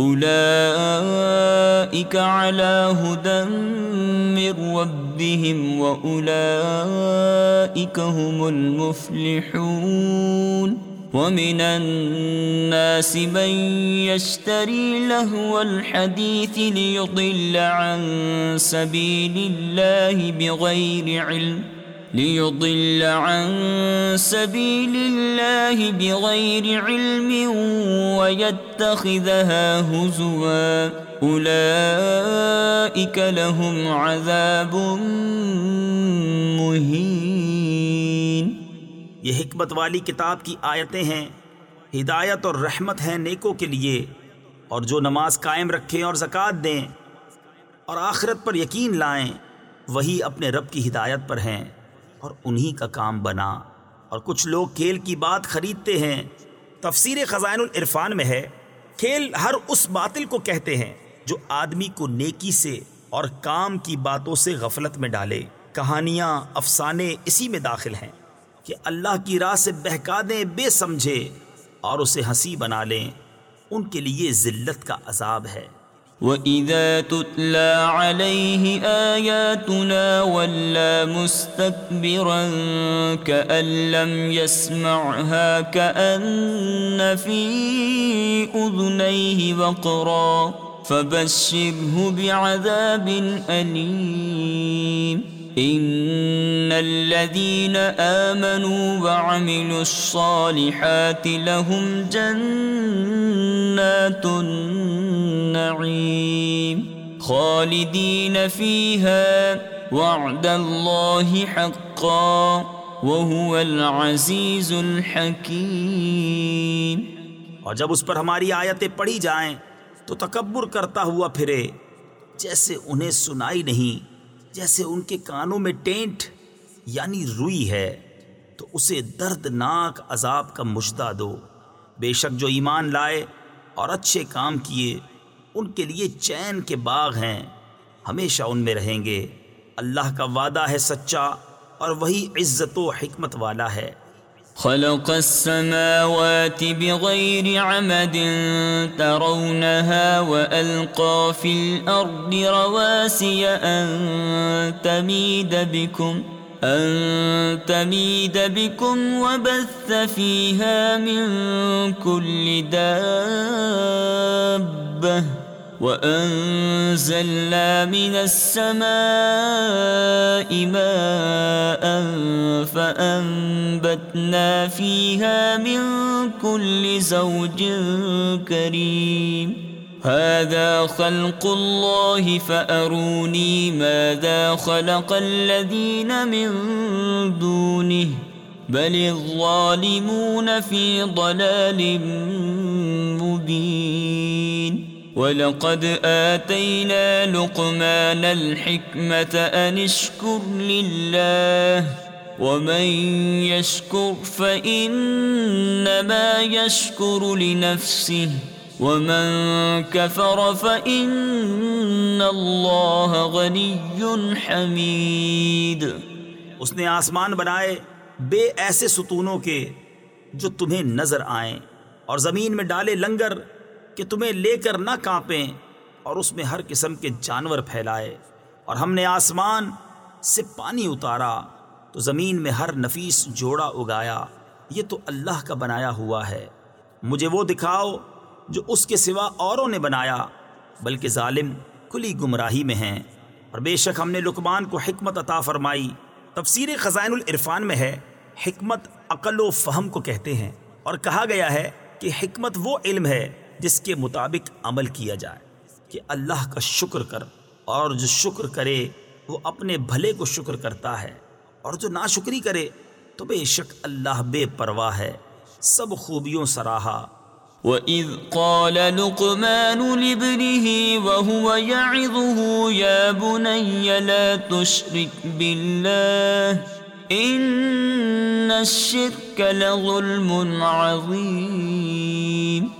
أولئك على هدى من ربهم وأولئك هم المفلحون ومن الناس من يشتري لهو الحديث ليضل عن سبيل الله بغير علم ليضل عن سبيل الله بغير علم ويتخذها هزوا أولئك لهم عذاب مهين۔ یہ حکمت والی کتاب کی آیتیں ہیں۔ ہدایت اور رحمت ہیں نیکوں کے لیے۔ اور جو نماز قائم رکھیں اور زکوٰۃ دیں اور آخرت پر یقین لائیں، وہی اپنے رب کی ہدایت پر ہیں۔ اور انہی کا کام بنا۔ اور کچھ لوگ کھیل کی بات خریدتے ہیں۔ تفسیر خزائن العرفان میں ہے، کھیل ہر اس باطل کو کہتے ہیں جو آدمی کو نیکی سے اور کام کی باتوں سے غفلت میں ڈالے۔ کہانیاں، افسانے اسی میں داخل ہیں کہ اللہ کی راہ سے بہکا دیں بے سمجھے اور اسے ہنسی بنا لیں۔ ان کے لیے ذلت کا عذاب ہے۔ وَإِذَا تُتْلَى عَلَيْهِ آيَاتُنَا وَلَّا مُسْتَكْبِرًا كَأَن لَّمْ يَسْمَعْهَا كَأَنَّ فِي أُذُنَيْهِ وَقْرًا فَبَشِّرْهُ بِعَذَابٍ أَلِيمٍ ان الذين امنوا وعملوا الصالحات لهم جنات النعيم. خالدين فيها وعد الله حقا وهو العزيز الحكيم. اور جب اس پر ہماری آیتیں پڑھی جائیں تو تکبر کرتا ہوا پھرے، جیسے انہیں سنائی نہیں، جیسے ان کے کانوں میں ٹینٹ یعنی روئی ہے، تو اسے دردناک عذاب کا مجدہ دو۔ بے شک جو ایمان لائے اور اچھے کام کیے ان کے لیے چین کے باغ ہیں۔ ہمیشہ ان میں رہیں گے۔ اللہ کا وعدہ ہے سچا اور وہی عزت و حکمت والا ہے۔ خلق السماوات بغير عمد ترونها وألقى في الأرض رواسي أن تميد بكم، أن تميد بكم وبث فيها من كل دابة۔ وأنزلنا من السماء ماء فأنبتنا فيها من كل زوج كريم هذا خلق الله فأروني ماذا خلق الذين من دونه بل الظالمون في ضلال مبين وَلَقَدْ آتَيْنَا لُقْمَانَ الْحِكْمَةَ أَنِ اشْكُرْ لِلَّهِ وَمَنْ يَشْكُرْ فَإِنَّمَا يَشْكُرُ لِنَفْسِهِ وَمَنْ كَفَرَ فَإِنَّ اللَّهَ غَنِيٌّ حَمِيدٌ اس نے آسمان بنائے بے ایسے ستونوں کے جو تمہیں نظر آئیں اور زمین میں ڈالے لنگر کہ تمہیں لے کر نہ کانپیں اور اس میں ہر قسم کے جانور پھیلائے۔ اور ہم نے آسمان سے پانی اتارا، تو زمین میں ہر نفیس جوڑا اگایا۔ یہ تو اللہ کا بنایا ہوا ہے۔ مجھے وہ دکھاؤ جو اس کے سوا اوروں نے بنایا، بلکہ ظالم کھلی گمراہی میں ہیں۔ اور بے شک ہم نے لکمان کو حکمت عطا فرمائی۔ تفسیر خزائن العرفان میں ہے، حکمت عقل و فہم کو کہتے ہیں۔ اور کہا گیا ہے کہ حکمت وہ علم ہے جس کے مطابق عمل کیا جائے، کہ اللہ کا شکر کر، اور جو شکر کرے، وہ اپنے بھلے کو شکر کرتا ہے، اور جو ناشکری کرے، تو بے شک اللہ بے پرواہ ہے، سب خوبیوں سراہا۔ وَإِذْ قَالَ لُقْمَانُ لِابْنِهِ وَهُوَ يَعِظُهُ، يَا بُنَيَّ لَا تُشْرِكْ بِاللَّهِ إِنَّ الشِّرْكَ لَظُلْمٌ عَظِيمٌ۔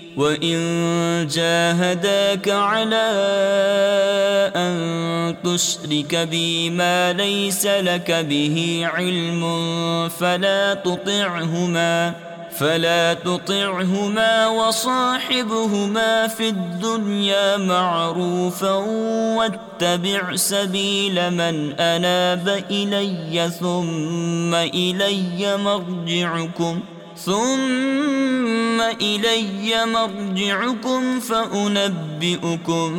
وَإِن جَاهَدَاكَ عَلَىٰ أَن تُشْرِكَ بِي مَا لَيْسَ لَكَ بِهِ عِلْمٌ فَلَا تُطِعْهُمَا، فلا تطعهما وصاحبهما في الدنيا معروفا واتبع سبيل من أناب إلي ثم إلي مرجعكم، ثم إلي مرجعكم فأنبئكم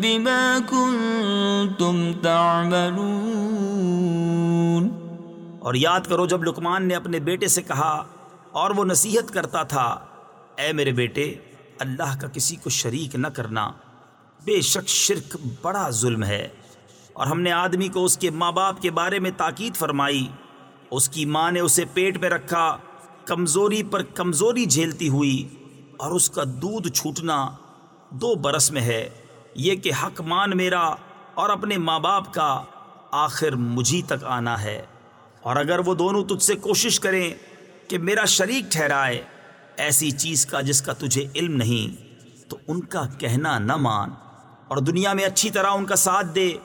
بما كنتم تعملون. اور یاد کرو، جب لکمان نے اپنے بیٹے سے کہا اور وہ نصیحت کرتا تھا، اے میرے بیٹے، اللہ کا کسی کو شریک نہ کرنا بے شک شرک بڑا ظلم ہے۔ اور ہم نے آدمی کو اس کے ماں باپ کے بارے میں تاکید فرمائی، اس کی ماں نے اسے پیٹ پہ رکھا کمزوری پر کمزوری جھیلتی ہوئی اور اس کا دودھ چھوٹنا دو برس میں ہے۔ یہ کہ حق مان میرا اور اپنے ماں باپ کا آخر مجھی تک آنا ہے۔ اور اگر وہ دونوں تجھ سے کوشش کریں کہ میرا شریک ٹھہرائے ایسی چیز کا جس کا تجھے علم نہیں، تو ان کا کہنا نہ مان اور دنیا میں اچھی طرح ان کا ساتھ دے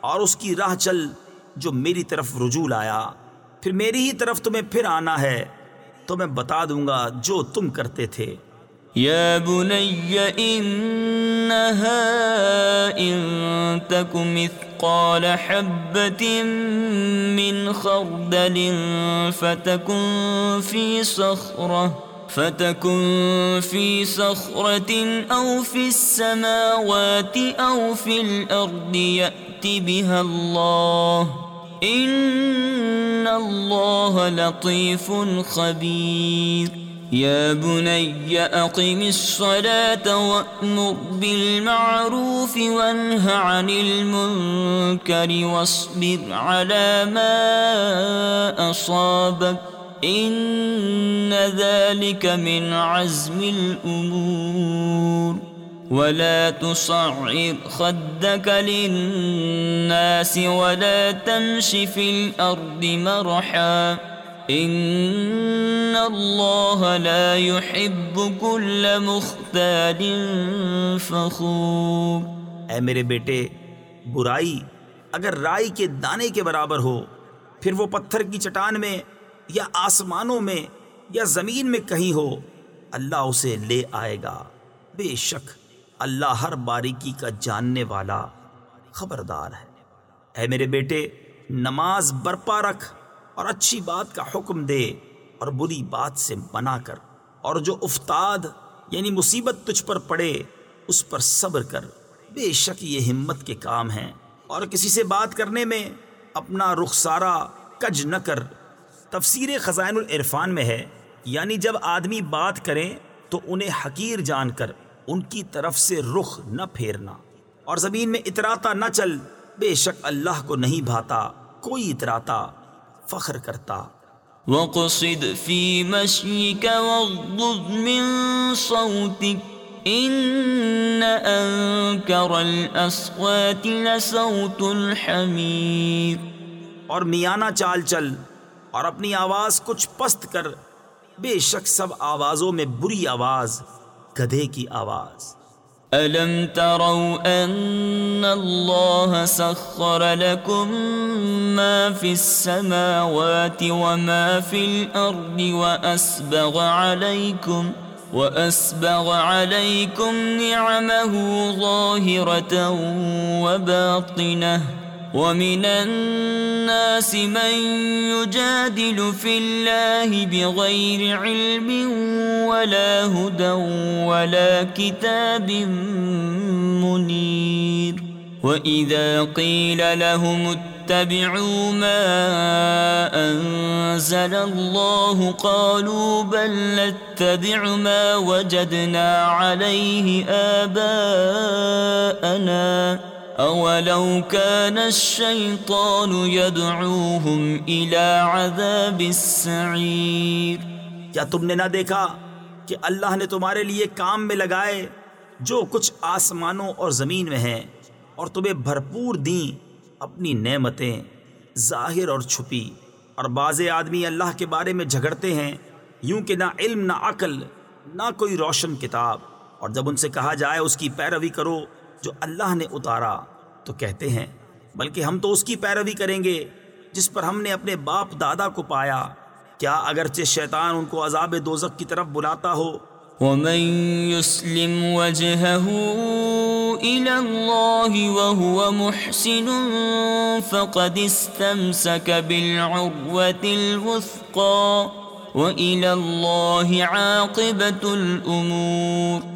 اور اس کی راہ چل جو میری طرف رجوع آیا پھر میری ہی طرف تمہیں پھر آنا ہے۔ تو میں بتا دوں گا جو تم کرتے تھے۔ يا بني إنها إن تك مثقال حبة من خردل فتكن في صخرة فتكن في صخرة أو في السماوات أو في الأرض يأت بها الله ان اللہ لطیف خبیر یا بنی اقم الصلاة وأمر بالمعروف وانہ عن المنکر واصبر على ما اصابك ان ذلك من عزم الامور ولا تصعر خدك للناس ولا تمش في الأرض مرحا. إن الله لا يحب كل مختال فخور. اے میرے بیٹے، برائی اگر رائی کے دانے کے برابر ہو، پھر وہ پتھر کی چٹان میں یا آسمانوں میں یا زمین میں کہیں ہو، اللہ اسے لے آئے گا۔ بے شک اللہ ہر باریکی کا جاننے والا خبردار ہے۔ اے میرے بیٹے، نماز برپا رکھ اور اچھی بات کا حکم دے اور بری بات سے منع کر۔ اور جو افتاد یعنی مصیبت تجھ پر پڑے، اس پر صبر کر۔ بے شک یہ ہمت کے کام ہیں۔ اور کسی سے بات کرنے میں اپنا رخسارا کج نہ کر۔ تفسیر خزائن العرفان میں ہے یعنی جب آدمی بات کریں تو انہیں حقیر جان کر۔ ان کی طرف سے رخ نہ پھیرنا اور زمین میں اتراتا نہ چل۔ بے شک اللہ کو نہیں بھاتا کوئی اتراتا فخر کرتا۔ وقصد في مشيك واغضض من صوتك إن أنكر الأصوات لصوت الحمير اور میانہ چال چل اور اپنی آواز کچھ پست کر۔ بے شک سب آوازوں میں بری آواز۔ گدھے کی آواز۔ ألم تروا أن الله سخر لكم ما في السماوات وما في الأرض وأسبغ عليكم وأسبغ عليكم نعمه ظاهرة وباطنة ومن الناس من يجادل في الله بغير علم ولا هدى ولا كتاب منير وإذا قيل لهم اتبعوا ما أنزل الله قالوا بل نتبع ما وجدنا عليه آباءنا اولو كان الشیطان يدعوهم الى عذاب السعیر کیا تم نے نہ دیکھا کہ اللہ نے تمہارے لیے کام میں لگائے جو کچھ آسمانوں اور زمین میں ہیں اور تمہیں بھرپور دیں اپنی نعمتیں ظاہر اور چھپی؟ اور بعض آدمی اللہ کے بارے میں جھگڑتے ہیں، یوں کہ نہ علم، نہ عقل، نہ کوئی روشن کتاب۔ اور جب ان سے کہا جائے اس کی پیروی کرو جو اللہ نے اتارا، تو کہتے ہیں، بلکہ ہم تو اس کی پیروی کریں گے، جس پر ہم نے اپنے باپ دادا کو پایا۔ کیا اگرچہ شیطان ان کو عذاب دوزک کی طرف بلاتا ہو؟ ومن يسلم وجهه إلى الله وهو محسن فقد استمسك بالعروة الوثقى وإلى الله عاقبة الأمور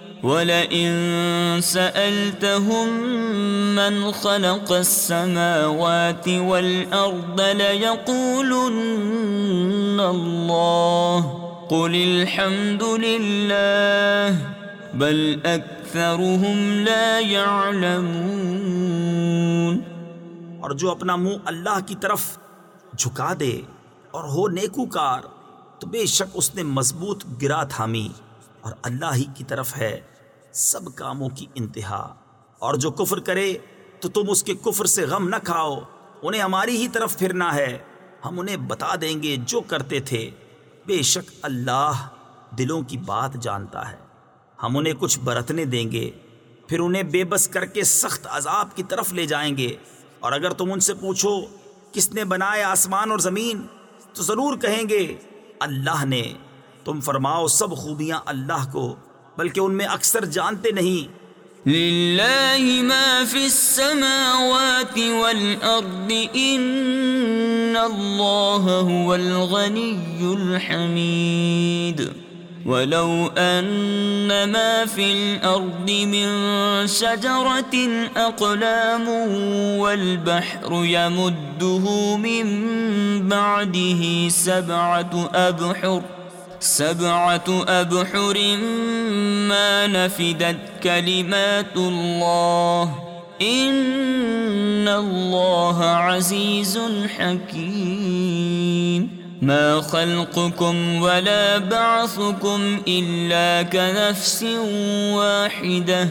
وَلَئِن سَأَلْتَهُم مَّنْ خَلَقَ السَّمَاوَاتِ وَالْأَرْضَ لَيَقُولُنَّ اللَّهُ قُلِ الْحَمْدُ لِلَّهِ بَلْ أَكْثَرُهُمْ لَا يَعْلَمُونَ اور جو اپنا منہ اللہ کی طرف جھکا دے اور ہو نیکوکار تو بے شک اس نے مضبوط گرا تھامی اور اللہ ہی کی طرف ہے۔ سب کاموں کی انتہا۔ اور جو کفر کرے، تو تم اس کے کفر سے غم نہ کھاؤ۔ انہیں ہماری ہی طرف پھرنا ہے۔ ہم انہیں بتا دیں گے جو کرتے تھے۔ بے شک اللہ دلوں کی بات جانتا ہے۔ ہم انہیں کچھ برتنے دیں گے۔ پھر انہیں بے بس کر کے سخت عذاب کی طرف لے جائیں گے۔ اور اگر تم ان سے پوچھو کس نے بنائے آسمان اور زمین، تو ضرور کہیں گے، اللہ نے۔ تم فرماؤ سب خوبیاں اللہ کو۔ بلکہ ان میں اکثر جانتے نہیں۔ للہ ما فی السماوات والارض، ان اللہ هو الغنی الحمید۔ ولو ان ما في الارض من شجرة، اقلام والبحر يمده من بعده سبعة ابحر۔ سبعة أبحر ما نفدت كلمات الله. إن الله عزيز حكيم. ما خلقكم ولا بعثكم إلا كنفس واحدة.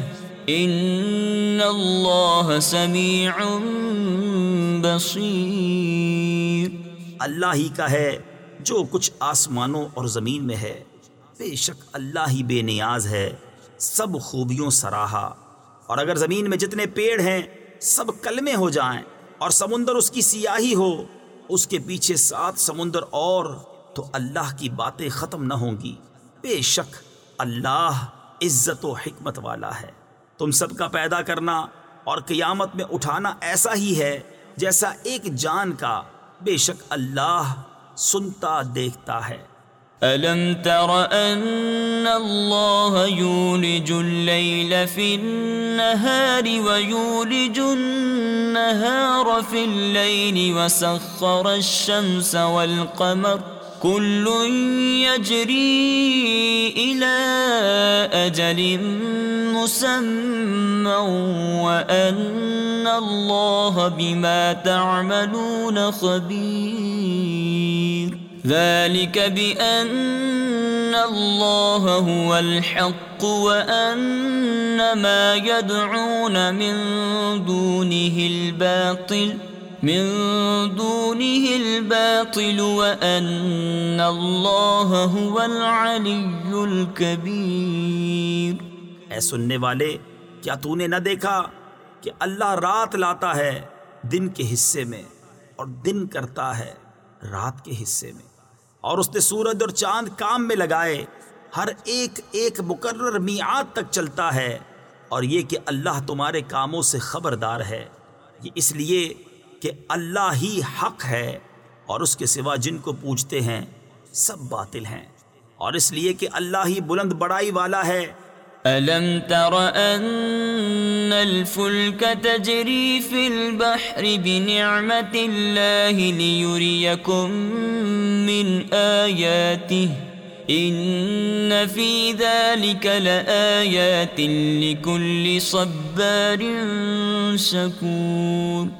إن الله سميع بصير. اللہ ہی کا ہے جو کچھ آسمانوں اور زمین میں ہے، بے شک اللہ ہی بے نیاز ہے، سب خوبیوں سراہا۔ اور اگر زمین میں جتنے پیڑ ہیں، سب کلمے ہو جائیں اور سمندر اس کی سیاہی ہو، اس کے پیچھے سات سمندر اور، تو اللہ کی باتیں ختم نہ ہوں گی۔ بے شک اللہ عزت و حکمت والا ہے۔ تم سب کا پیدا کرنا اور قیامت میں اٹھانا ایسا ہی ہے جیسا ایک جان کا۔ بے شک اللہ سنتا دیکھتا ہے۔ ألم تر أن الله يولج الليل في النهار ويولج النهار في الليل وسخر الشمس والقمر كل يجري إلى أجل مسمى وأن الله بما تعملون خبير. ذلك بأن الله هو الحق وأن ما يدعون من دونه الباطل. من دونه الباطل وأن الله هو العلي الكبير۔ اے سننے والے، کیا تو نے نہ دیکھا کہ اللہ رات لاتا ہے دن کے حصے میں اور دن کرتا ہے رات کے حصے میں؟ اور اس نے سورج اور چاند کام میں لگائے، ہر ایک ایک مقرر میعاد تک چلتا ہے۔ اور یہ کہ اللہ تمہارے کاموں سے خبردار ہے، یہ اس لیے کہ اللہ ہی حق ہے اور اس کے سوا جن کو پوچھتے ہیں سب باطل ہیں۔ اور اس لیے کہ اللہ ہی بلند بڑائی والا ہے۔ ألم تر أن الفلك تجري في البحر بنعمة الله ليريكم من آياته إن في ذلك لآيات لكل صبار شكور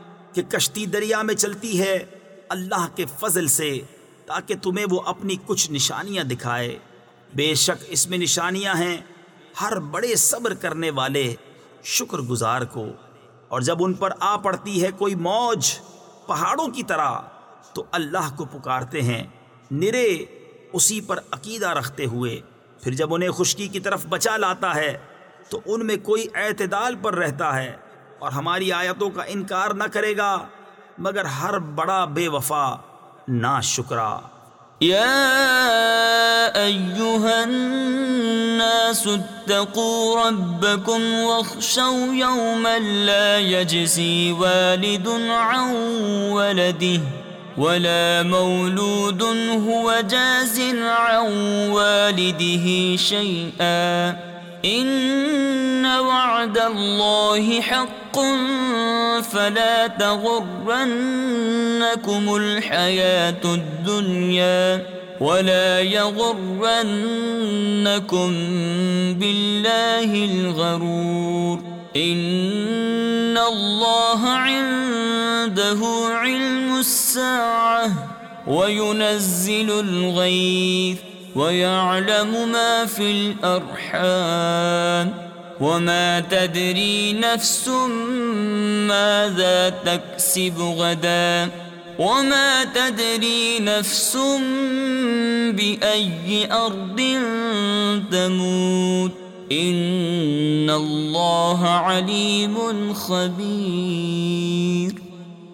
کہ کشتی دریا میں چلتی ہے، اللہ کے فضل سے، تاکہ تمہیں وہ اپنی کچھ نشانیاں دکھائے۔ بے شک اس میں نشانیاں ہیں ہر بڑے صبر کرنے والے شکر گزار کو۔ اور جب ان پر آ پڑتی ہے کوئی موج پہاڑوں کی طرح، تو اللہ کو پکارتے ہیں۔ نرے اسی پر عقیدہ رکھتے ہوئے۔ پھر جب انہیں خشکی کی طرف بچا لاتا ہے، تو ان میں کوئی اعتدال پر رہتا ہے۔ اور ہماری آیتوں کا انکار نہ کرے گا، مگر ہر بڑا بے وفا نا شکرا يا أيها الناس اتقوا ربكم واخشوا يوما لا يجزي والد عن ولده ولا مولود هو جاز عن والده شيئا إن وعد الله حق فلا تغرنكم الحياة الدنيا ولا يغرنكم بالله الغرور إن الله عنده علم الساعة وينزل الغيث ويعلم ما في الأرحام وما تدري نفس ماذا تكسب غدا وما تدري نفس بأي أرض تموت إن الله عليم خبير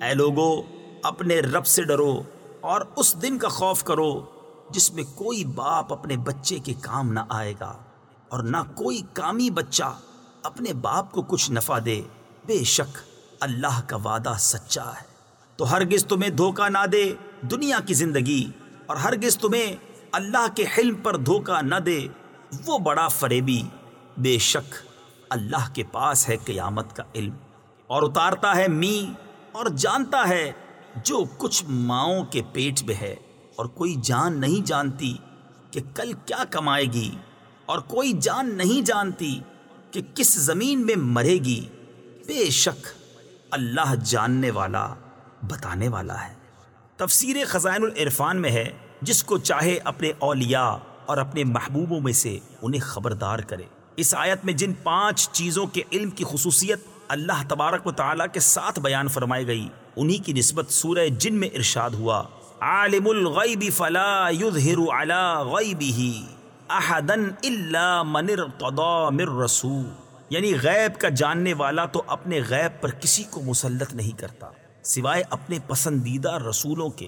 اے لوگو، اپنے رب سے ڈرو اور اس دن کا خوف کرو۔ جس میں کوئی باپ اپنے بچے کے کام نہ آئے گا اور نہ کوئی کامی بچہ اپنے باپ کو کچھ نفع دے، بے شک اللہ کا وعدہ سچا ہے۔ تو ہرگز تمہیں دھوکہ نہ دے دنیا کی زندگی، اور ہرگز تمہیں اللہ کے حلم پر دھوکہ نہ دے وہ بڑا فریبی۔ بے شک اللہ کے پاس ہے قیامت کا علم، اور اتارتا ہے می اور جانتا ہے جو کچھ ماؤں کے پیٹ میں ہے۔ اور کوئی جان نہیں جانتی کہ کل کیا کمائے گی، اور کوئی جان نہیں جانتی کہ کس زمین میں مرے گی۔ بے شک اللہ جاننے والا، بتانے والا ہے۔ تفسیر خزائن العرفان میں ہے، جس کو چاہے اپنے اولیاء اور اپنے محبوبوں میں سے انہیں خبردار کرے۔ اس آیت میں جن پانچ چیزوں کے علم کی خصوصیت اللہ تبارک و تعالیٰ کے ساتھ بیان فرمائی گئی، انہی کی نسبت سورہ جن میں ارشاد ہوا۔ عالم الغیب فلا يظہر علی غیبہ احدن الا من ارتضى من رسول یعنی غیب کا جاننے والا تو اپنے غیب پر کسی کو مسلط نہیں کرتا سوائے اپنے پسندیدہ رسولوں کے۔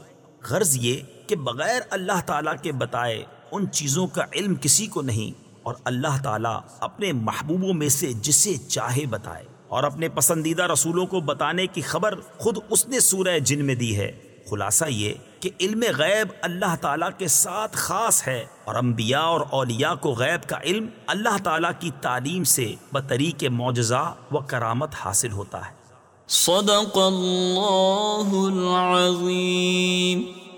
غرض یہ کہ بغیر اللہ تعالیٰ کے بتائے ان چیزوں کا علم کسی کو نہیں اور اللہ تعالیٰ اپنے محبوبوں میں سے جسے چاہے بتائے۔ اور اپنے پسندیدہ رسولوں کو بتانے کی خبر خود اس نے سورہ جن میں دی ہے۔ خلاصہ یہ کہ علم غیب اللہ تعالیٰ کے ساتھ خاص ہے اور انبیاء اور اولیاء کو غیب کا علم اللہ تعالیٰ کی تعلیم سے بطریق معجزہ و کرامت حاصل ہوتا ہے۔ صدق اللہ العظیم۔